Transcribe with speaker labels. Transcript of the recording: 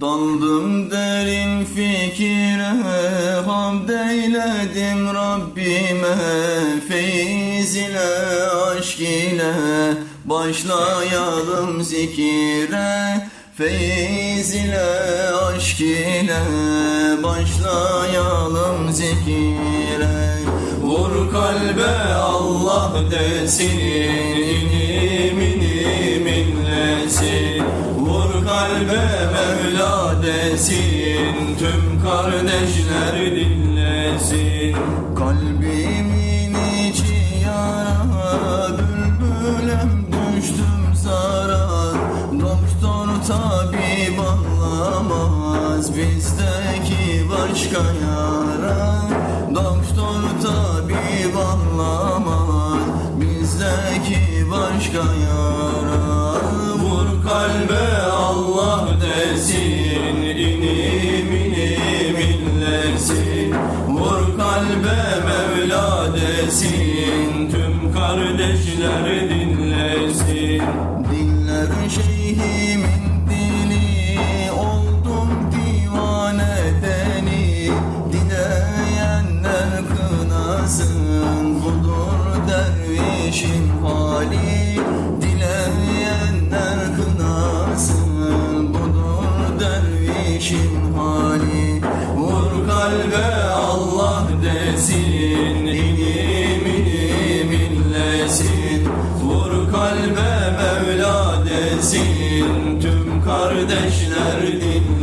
Speaker 1: Daldım derin fikire Hamd eyledim Rabbime. Feyiz ile aşk ile Başlayalım zikire. Feyiz ile aşk ile Başlayalım zikire. Vur kalbe Allah desin inim inim inlesin. Vur kalbe Mevla desin Tüm kardeşler dinlesin. Kalbimin içi yara Bülbülem düştüm zara Doktor tabip anlamaz Bizdeki başka yara. Doktor tabip anlamaz Bizdeki başka yara. Vur kalbe kalbe Mevla desin Tüm kardeşler dinlesin. Dinler şeyhimin dili Oldum divane deli Dileyenler kınasın Budur dervişin hali. Dileyenler kınasın Budur dervişin hali. Vur kalbe milletin İlimini milletin Vur kalbe Tüm kardeşler dinlesin.